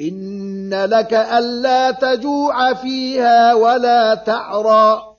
إن لك ألا تجوع فيها ولا تعرى.